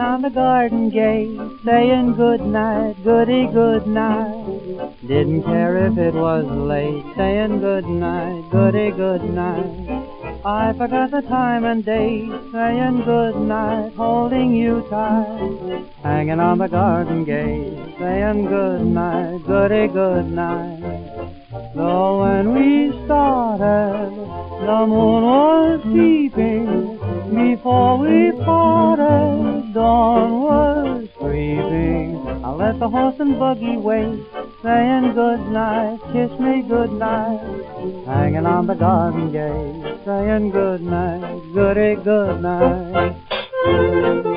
Hanging on the garden gate, saying good night, goody good night. Didn't care if it was late, saying good night, goody good night. I forgot the time and date, saying good night, holding you tight. Hanging on the garden gate, saying good night, goody good night. So when we started, the moon was peeping. The horse and buggy wait, saying good night, kiss me good night. Hanging on the garden gate, saying good night, goody good night.